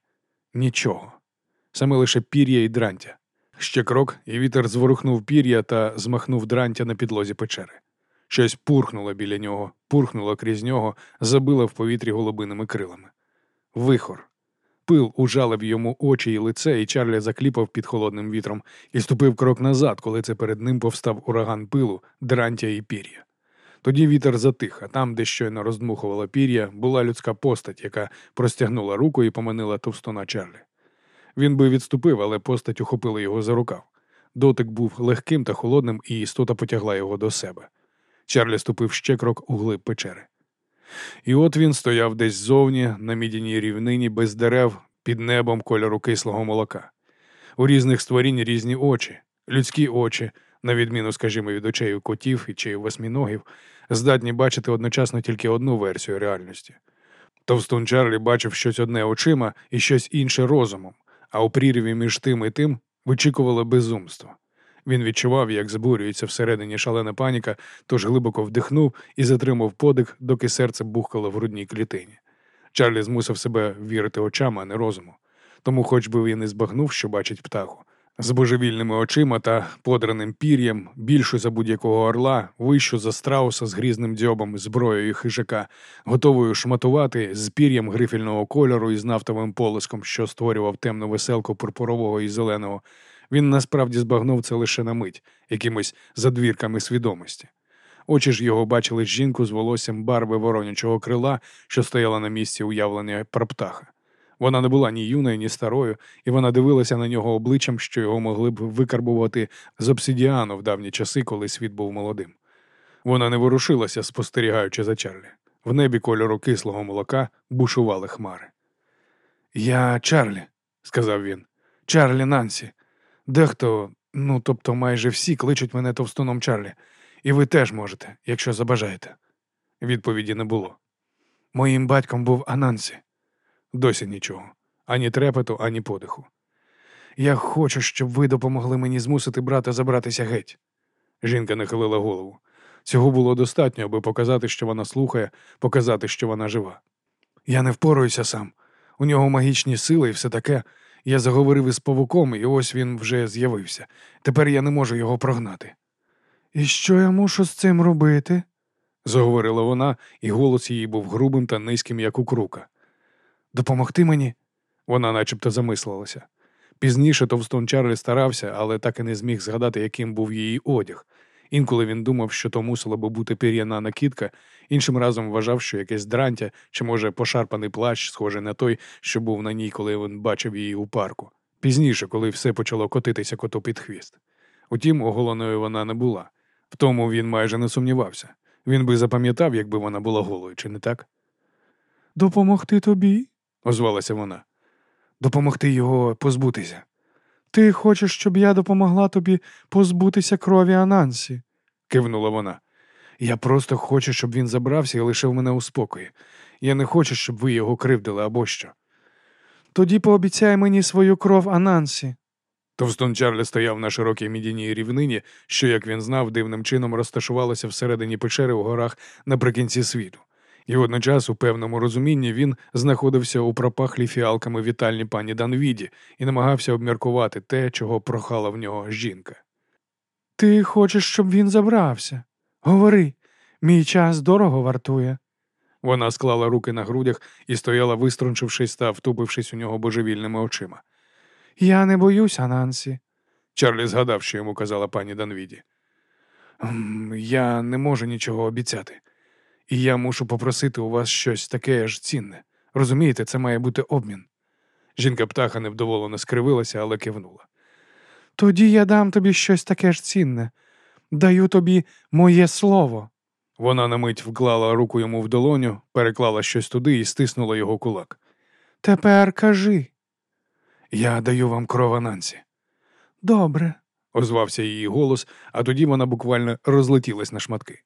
Нічого. Саме лише пір'я і дрантя. Ще крок, і вітер зворухнув пір'я та змахнув дрантя на підлозі печери. Щось пурхнуло біля нього, пурхнуло крізь нього, забило в повітрі голубиними крилами. Вихор. Пил ужалив йому очі і лице, і Чарлі закліпав під холодним вітром і ступив крок назад, коли це перед ним повстав ураган пилу, дрантя і пір'я. Тоді вітер затих, а там, де щойно роздмухувало пір'я, була людська постать, яка простягнула руку і поманила товстона Чарлі. Він би відступив, але постать ухопила його за рукав. Дотик був легким та холодним, і істота потягла його до себе. Чарлі ступив ще крок у глиб печери. І от він стояв десь ззовні, на мідяній рівнині, без дерев, під небом кольору кислого молока. У різних створінь різні очі, людські очі, на відміну, скажімо, від очей котів і чи восьміногів, здатні бачити одночасно тільки одну версію реальності. Товстун Чарлі бачив щось одне очима і щось інше розумом, а у прірві між тим і тим вичікувало безумство. Він відчував, як збурюється всередині шалена паніка, тож глибоко вдихнув і затримав подих, доки серце бухкало в грудній клітині. Чарлі змусив себе вірити очам, а не розуму. Тому, хоч би він і збагнув, що бачить птаху. З божевільними очима та подраним пір'ям, більшу за будь-якого орла, вищу за страуса з грізним дзьобом, зброєю хижака, готовою шматувати з пір'ям грифельного кольору і з нафтовим полиском, що створював темну веселку пурпурового і зеленого, він насправді збагнув це лише на мить, якимись задвірками свідомості. Очі ж його бачили жінку з волоссям барви воронячого крила, що стояла на місці уявлення про птаха. Вона не була ні юною, ні старою, і вона дивилася на нього обличчям, що його могли б викарбувати з обсидіану в давні часи, коли світ був молодим. Вона не ворушилася, спостерігаючи за Чарлі. В небі кольору кислого молока бушували хмари. Я Чарлі, сказав він. Чарлі Нансі. Дехто, ну тобто майже всі кличуть мене товстуном Чарлі, і ви теж можете, якщо забажаєте. Відповіді не було. Моїм батьком був Анансі. Досі нічого, ані трепету, ані подиху. Я хочу, щоб ви допомогли мені змусити брата забратися геть. Жінка нахилила голову. Цього було достатньо, аби показати, що вона слухає, показати, що вона жива. Я не впораюся сам. У нього магічні сили і все таке. Я заговорив із павуком, і ось він вже з'явився. Тепер я не можу його прогнати. І що я мушу з цим робити? заговорила вона, і голос її був грубим та низьким, як у крука. Допомогти мені? Вона начебто замислилася. Пізніше Товстон Чарлі старався, але так і не зміг згадати, яким був її одяг. Інколи він думав, що то мусила би бути пір'яна накидка, іншим разом вважав, що якесь дрантя чи, може, пошарпаний плащ, схожий на той, що був на ній, коли він бачив її у парку. Пізніше, коли все почало котитися коту під хвіст. Утім, оголеною вона не була. В тому він майже не сумнівався. Він би запам'ятав, якби вона була голою, чи не так? Допомогти тобі? Озвалася вона. Допомогти його позбутися. Ти хочеш, щоб я допомогла тобі позбутися крові Анансі? кивнула вона. Я просто хочу, щоб він забрався і лишив мене у спокої. Я не хочу, щоб ви його кривдили або що. Тоді пообіцяй мені свою кров Анансі. Товстон Чарлі стояв на широкій мідяній рівнині, що, як він знав, дивним чином розташувалося всередині печери у горах наприкінці світу. І водночас, у певному розумінні, він знаходився у пропахлій фіалками вітальні пані Данвіді і намагався обміркувати те, чого прохала в нього жінка. Ти хочеш, щоб він забрався? Говори, мій час дорого вартує. Вона склала руки на грудях і стояла, виструнчившись та втупившись у нього божевільними очима. Я не боюся, Нансі. Чарлі згадав, що йому казала пані Данвіді. Я не можу нічого обіцяти, і я мушу попросити у вас щось таке ж цінне. Розумієте, це має бути обмін. Жінка птаха невдоволено скривилася, але кивнула. Тоді я дам тобі щось таке ж цінне. Даю тобі моє слово. Вона на мить вклала руку йому в долоню, переклала щось туди і стиснула його кулак. Тепер кажи. Я даю вам крова Нансі, Добре. озвався її голос, а тоді вона буквально розлетілась на шматки.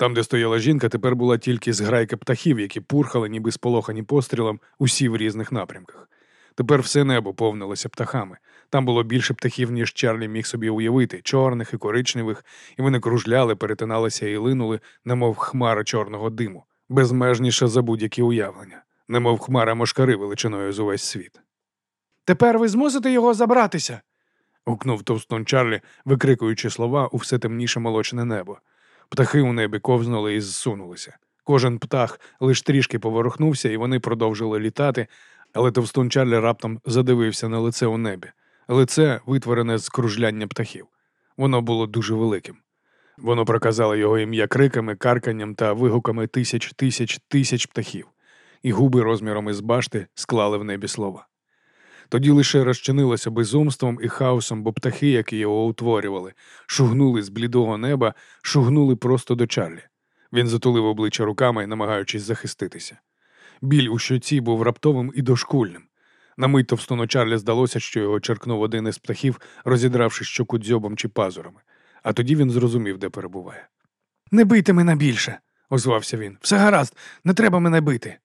Там, де стояла жінка, тепер була тільки зграйка птахів, які пурхали, ніби сполохані пострілом, усі в різних напрямках. Тепер все небо повнилося птахами. Там було більше птахів, ніж Чарлі міг собі уявити, чорних і коричневих, і вони кружляли, перетиналися і линули, немов хмара чорного диму, безмежніше за будь-які уявлення, немов хмара мошкари величиною з увесь світ. Тепер ви змусите його забратися. гукнув товстун Чарлі, викрикуючи слова у все темніше молочне небо. Птахи у небі ковзнули і зсунулися. Кожен птах лиш трішки поворухнувся, і вони продовжили літати, але товстун Чарлі раптом задивився на лице у небі. Лице витворене з кружляння птахів. Воно було дуже великим. Воно проказало його ім'я криками, карканням та вигуками тисяч тисяч тисяч птахів, і губи розміром із башти склали в небі слова. Тоді лише розчинилося безумством і хаосом, бо птахи, які його утворювали, шугнули з блідого неба, шугнули просто до Чарлі. Він затулив обличчя руками, намагаючись захиститися. Біль у щоці був раптовим і дошкульним. На мить товстону Чарлі здалося, що його черкнув один із птахів, розідравши щоку дзьобом чи пазурами. А тоді він зрозумів, де перебуває. Не бийте мене більше. Озвався він. Все гаразд, не треба мене бити.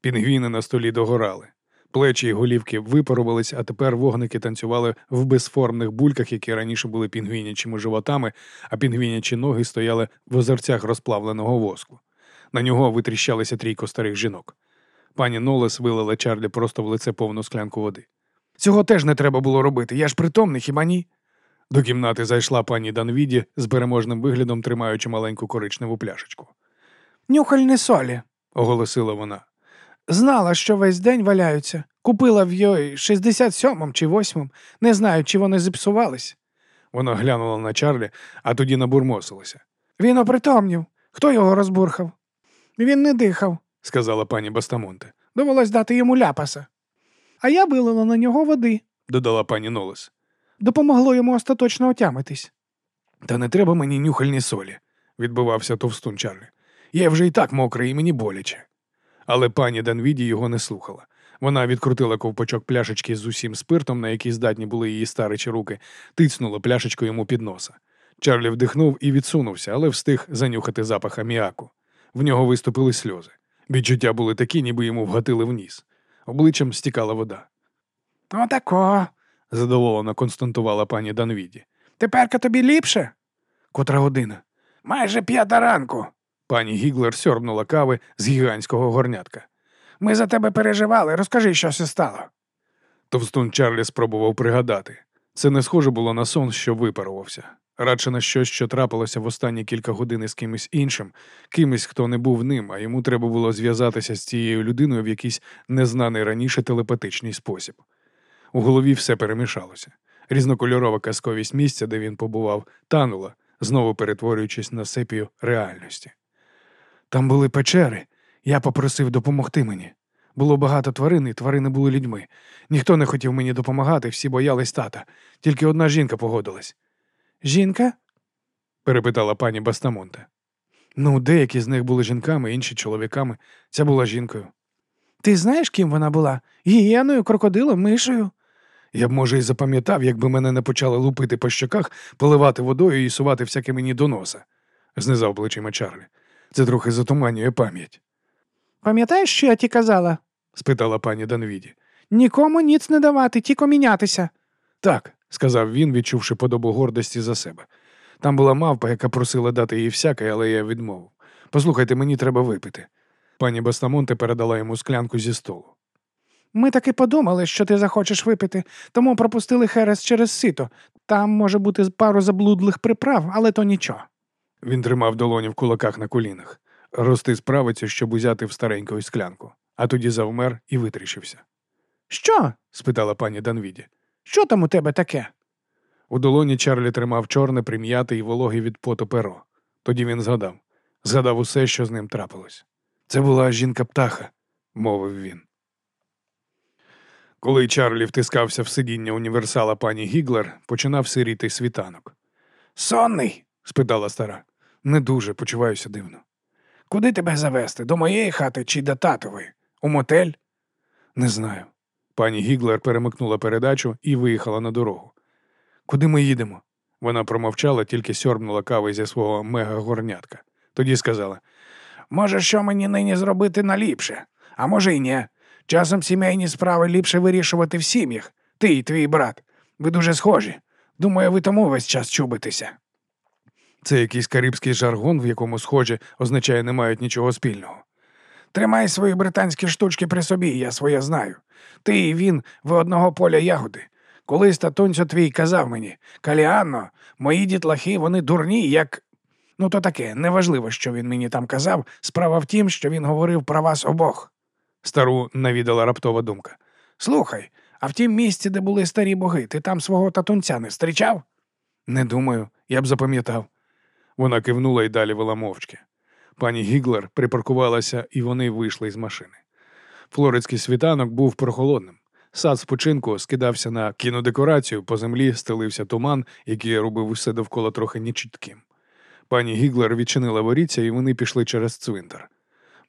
Пінгвіни на столі догорали. Плечі й голівки випарувались, а тепер вогники танцювали в безформних бульках, які раніше були пінгвінячими животами, а пінгвінячі ноги стояли в озерцях розплавленого воску. На нього витріщалися трійко старих жінок. Пані Нолес вилила Чарлі просто в лице повну склянку води. Цього теж не треба було робити. Я ж притомний, хіба ні? До кімнати зайшла пані Данвіді з переможним виглядом, тримаючи маленьку коричневу пляшечку. Нюхальні солі. Оголосила вона. Знала, що весь день валяються. Купила в йой 67-м чи 8-м. Не знаю, чи вони зіпсувались. Вона глянула на Чарлі, а тоді набурмосилася. Він опритомнів. Хто його розбурхав? Він не дихав. сказала пані Бастамонте. Довелось дати йому ляпаса. А я вилила на нього води. Додала пані Нолес. Допомогло йому остаточно отямитись. Та не треба мені нюхальні солі, відбивався товстун Чарлі. Я вже і так мокрий, і мені боляче. Але пані Данвіді його не слухала. Вона відкрутила ковпачок пляшечки з усім спиртом, на який здатні були її старичі руки, тицнула пляшечку йому під носа. Чарлі вдихнув і відсунувся, але встиг занюхати запах аміаку. В нього виступили сльози. Відчуття були такі, ніби йому вгатили в ніс. Обличчям стікала вода. Отако. Задоволено константувала пані Данвіді. Теперка тобі ліпше? Котра година? Майже п'ята ранку. Пані Гіглер сьорбнула кави з гігантського горнятка. Ми за тебе переживали. Розкажи, що се стало. Товстун Чарлі спробував пригадати. Це не схоже було на сон, що випарувався. Радше на щось, що трапилося в останні кілька годин із кимось іншим, кимось, хто не був ним, а йому треба було зв'язатися з цією людиною в якийсь незнаний раніше телепатичний спосіб. У голові все перемішалося. Різнокольорова казковість місця, де він побував, танула, знову перетворюючись на сепію реальності. Там були печери. Я попросив допомогти мені. Було багато тварин, і тварини були людьми. Ніхто не хотів мені допомагати, всі боялись тата. Тільки одна жінка погодилась. Жінка? перепитала пані Бастамонте. Ну, деякі з них були жінками, інші чоловіками. Ця була жінкою. Ти знаєш, ким вона була? Гієною, крокодилом, мишею? Я б, може, і запам'ятав, якби мене не почали лупити по щоках, поливати водою і сувати всяке мені до носа, знизав плечима Чарлі. Це трохи затуманює пам'ять, Пам'ятаєш, що я ті казала? спитала пані Данвіді. Нікому ніц не давати, тільки мінятися. Так, сказав він, відчувши подобу гордості за себе. Там була мавпа, яка просила дати їй всяке, але я відмовив. Послухайте, мені треба випити. Пані Бастамонте передала йому склянку зі столу. Ми таки подумали, що ти захочеш випити, тому пропустили херес через сито. Там може бути пару заблудлих приправ, але то нічого. Він тримав долоні в кулаках на колінах, рости справиться, щоб узяти в стареньку склянку, а тоді завмер і витріщився. Що? спитала пані Данвіді. Що там у тебе таке? У долоні Чарлі тримав чорне, прим'яте і вологе від поту перо. Тоді він згадав, згадав усе, що з ним трапилось. Це була жінка птаха, мовив він. Коли Чарлі втискався в сидіння універсала пані Гіглер, починав сиріти світанок. Сонний? спитала стара. Не дуже почуваюся дивно. Куди тебе завести? До моєї хати чи до татової? У мотель? Не знаю. Пані Гіглер перемикнула передачу і виїхала на дорогу. Куди ми їдемо? Вона промовчала, тільки сьорбнула кави зі свого мега-горнятка. Тоді сказала: Може, що мені нині зробити наліпше? А може й ні. Часом сімейні справи ліпше вирішувати в сім'ях. Ти і твій брат. Ви дуже схожі. Думаю, ви тому весь час чубитеся. Це якийсь карибський жаргон, в якому схоже означає не мають нічого спільного. Тримай свої британські штучки при собі, я своє знаю. Ти і він ви одного поля ягоди. Колись татунцю твій казав мені, Каліанно, мої дітлахи, вони дурні, як. Ну, то таке, неважливо, що він мені там казав. Справа в тім, що він говорив про вас обох. Стару навідала раптова думка. Слухай, а в тім місці, де були старі боги, ти там свого татунця не зустрічав? Не думаю, я б запам'ятав. Вона кивнула і далі вела мовчки. Пані Гіглер припаркувалася, і вони вийшли з машини. Флоридський світанок був прохолодним. Сад спочинку скидався на кінодекорацію, по землі стелився туман, який робив усе довкола трохи нечітким. Пані Гіглер відчинила воріття, і вони пішли через цвинтар.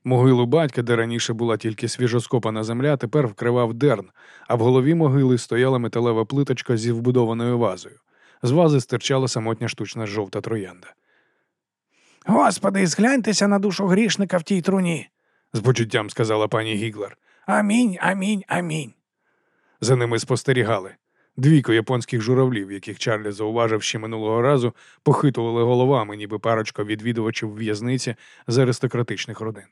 Могилу батька, де раніше була тільки свіжоскопана земля, тепер вкривав дерн, а в голові могили стояла металева плиточка зі вбудованою вазою. З вази стирчала самотня штучна жовта троянда. Господи, згляньтеся на душу грішника в тій труні. З почуттям сказала пані Гіглер. Амінь, амінь, амінь. За ними спостерігали. Двійко японських журавлів, яких Чарлі зауважив ще минулого разу, похитували головами, ніби парочка відвідувачів в'язниці з аристократичних родин.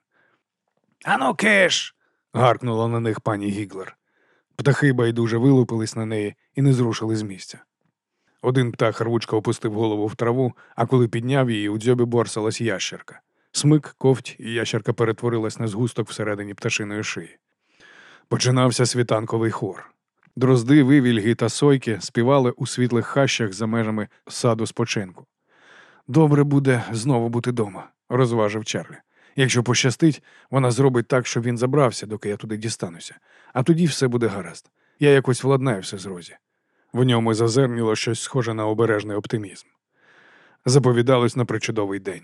Ану, киш. Гаркнула на них пані Гіглер. Птахи байдуже вилупились на неї і не зрушили з місця. Один птах рвучко опустив голову в траву, а коли підняв її, у дзьобі борсалась ящерка. Смик, ковть, і ящерка перетворилась на згусток всередині пташиної шиї. Починався світанковий хор. Дрозди, вивільги та сойки співали у світлих хащах за межами саду спочинку. Добре буде знову бути дома, розважив Чарлі. Якщо пощастить, вона зробить так, щоб він забрався, доки я туди дістануся, а тоді все буде гаразд. Я якось владнаю все з розі. В ньому зазирніло щось схоже на обережний оптимізм. Заповідалось на причудовий день.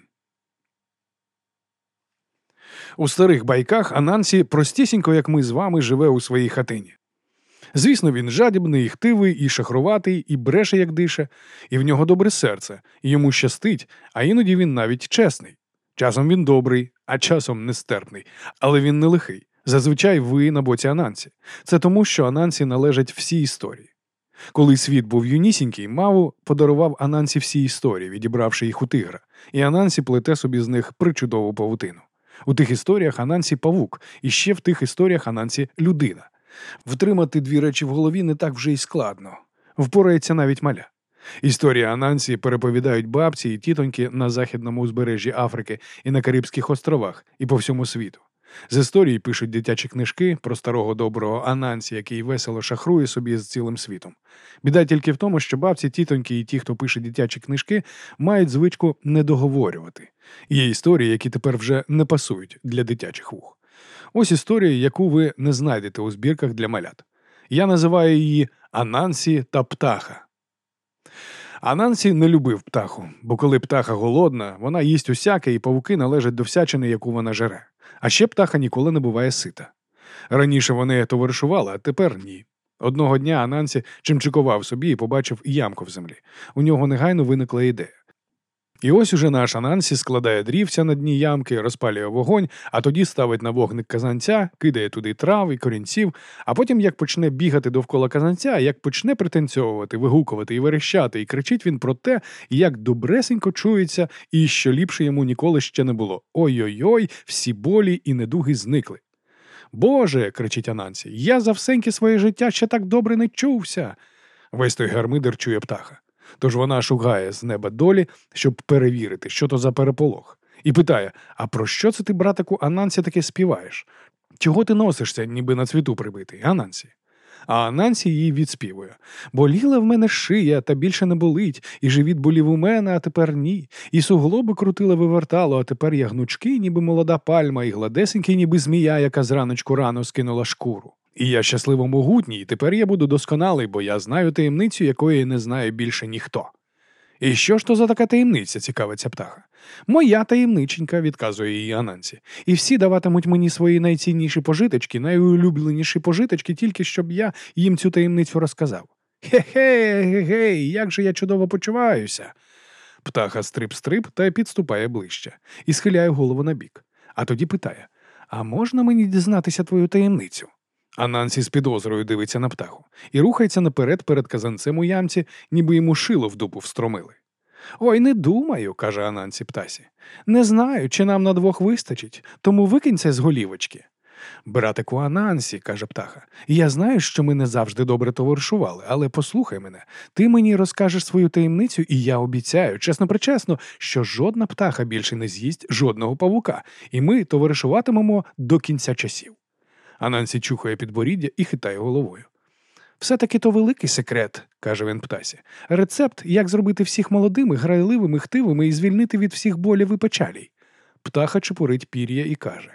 У старих байках Анансі простісінько, як ми з вами, живе у своїй хатині. Звісно, він жадібний, і хтивий, і шахруватий, і бреше, як дише, і в нього добре серце, і йому щастить, а іноді він навіть чесний. Часом він добрий, а часом нестерпний, але він не лихий. Зазвичай ви на боці Анансі. Це тому, що Анансі належать всі історії. Коли світ був юнісінький, Маву подарував Анансі всі історії, відібравши їх у тигра, і Анансі плете собі з них причудову павутину. У тих історіях Анансі павук, і ще в тих історіях Анансі людина. Втримати дві речі в голові не так вже й складно. Впорається навіть маля. Історії Анансі переповідають бабці і тітоньки на західному узбережжі Африки і на Карибських островах, і по всьому світу. З історії пишуть дитячі книжки про старого доброго Анансі, який весело шахрує собі з цілим світом. Біда тільки в тому, що бабці, тітоньки і ті, хто пише дитячі книжки, мають звичку не договорювати. Є історії, які тепер вже не пасують для дитячих вух. Ось історія, яку ви не знайдете у збірках для малят. Я називаю її Анансі та птаха. Анансі не любив птаху, бо коли птаха голодна, вона їсть усяке, і павуки належать до всячини, яку вона жере. А ще птаха ніколи не буває сита. Раніше вони товаришували, а тепер ні. Одного дня Анансі чимчикував собі і побачив ямку в землі. У нього негайно виникла ідея. І ось уже наш Анансі складає дрівця на дні ямки, розпалює вогонь, а тоді ставить на вогник казанця, кидає туди трав і корінців, а потім, як почне бігати довкола казанця, як почне пританцьовувати, вигукувати і верещати, і кричить він про те, як добресенько чується, і що ліпше йому ніколи ще не було. Ой-ой-ой, всі болі і недуги зникли. Боже, кричить Анансі, я за всеньке своє життя ще так добре не чувся. Весь той гармидер чує птаха. Тож вона шугає з неба долі, щоб перевірити, що то за переполох, і питає: А про що це ти, братику, Анансі, таке співаєш? Чого ти носишся, ніби на цвіту прибитий, Анансі? А Анансі її відспівує. Боліла в мене шия, та більше не болить, і живіт болів у мене, а тепер ні. І суглоби крутила вивертало, а тепер я гнучкий, ніби молода пальма, і гладесенький, ніби змія, яка зраночку рано скинула шкуру. І я щасливо могутній, тепер я буду досконалий, бо я знаю таємницю, якої не знає більше ніхто. І що ж то за така таємниця, цікавиться птаха? Моя таємниченька, відказує її Анансі. І всі даватимуть мені свої найцінніші пожиточки, найулюбленіші пожиточки, тільки щоб я їм цю таємницю розказав. Хе-хе, гей, як же я чудово почуваюся. Птаха стрип-стрип та підступає ближче і схиляє голову на бік. А тоді питає: А можна мені дізнатися твою таємницю? А Нансі з підозрою дивиться на птаху і рухається наперед перед казанцем у ямці, ніби йому шило в дупу встромили. Ой, не думаю, каже Анансі птасі. Не знаю, чи нам на двох вистачить, тому викинь це з голівочки. Братику Анансі, каже птаха, я знаю, що ми не завжди добре товаришували, але послухай мене, ти мені розкажеш свою таємницю, і я обіцяю, чесно причесно, що жодна птаха більше не з'їсть жодного павука, і ми товаришуватимемо до кінця часів. Анансі чухає підборіддя і хитає головою. Все-таки то великий секрет, каже він птасі. Рецепт, як зробити всіх молодими, грайливими, хтивими і звільнити від всіх болів і печалій. Птаха чепурить пір'я і каже: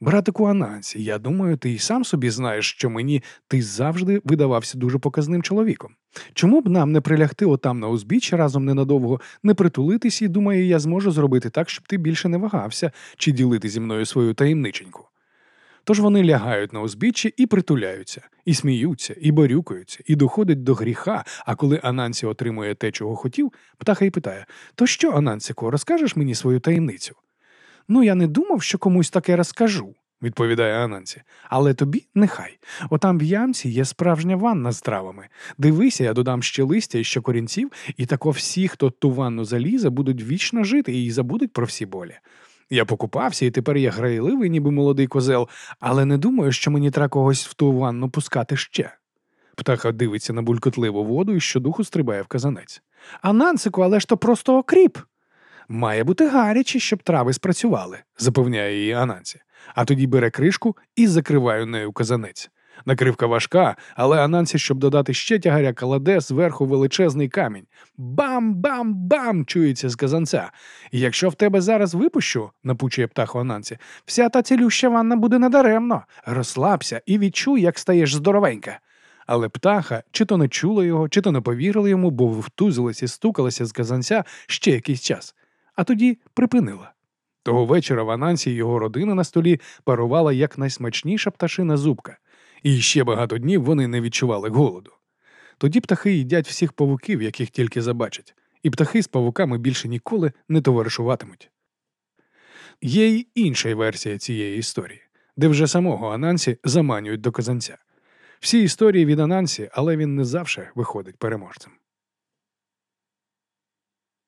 Братику Анансі, я думаю, ти й сам собі знаєш, що мені ти завжди видавався дуже показним чоловіком. Чому б нам не прилягти отам на узбіччя разом ненадовго, не притулитись і думаю, я зможу зробити так, щоб ти більше не вагався чи ділити зі мною свою таємниченьку. Тож вони лягають на узбіччя і притуляються, і сміються, і борюкаються, і доходять до гріха. А коли Анансі отримує те, чого хотів, птаха й питає: То що, Анансіко, розкажеш мені свою таємницю? Ну, я не думав, що комусь таке розкажу, відповідає Анансі. Але тобі нехай. Отам в ямці є справжня ванна з травами. Дивися, я додам ще листя і ще корінців, і тако всі, хто ту ванну залізе, будуть вічно жити і забудуть про всі болі. Я покупався, і тепер я грайливий, ніби молодий козел, але не думаю, що мені треба когось в ту ванну пускати ще. Птаха дивиться на булькотливу воду і щодуху стрибає в казанець. А Нансику, але ж то просто окріп. Має бути гаряче, щоб трави спрацювали, запевняє її Ананці. А тоді бере кришку і закриває нею казанець. Накривка важка, але Анансі, щоб додати ще тягаря, кладе зверху величезний камінь. Бам-бам-бам! чується з казанця. І якщо в тебе зараз випущу, напучує птаху Анансі, вся та цілюща ванна буде надаремно. Розслабся і відчуй, як стаєш здоровенька. Але птаха чи то не чула його, чи то не повірила йому, бо втузилась і стукалася з казанця ще якийсь час, а тоді припинила. Того вечора в Анансі його родина на столі парувала як найсмачніша пташина зубка, і ще багато днів вони не відчували голоду. Тоді птахи їдять всіх павуків, яких тільки забачать, і птахи з павуками більше ніколи не товаришуватимуть. Є й інша версія цієї історії, де вже самого Анансі заманюють до казанця. Всі історії від Анансі, але він не завжди виходить переможцем.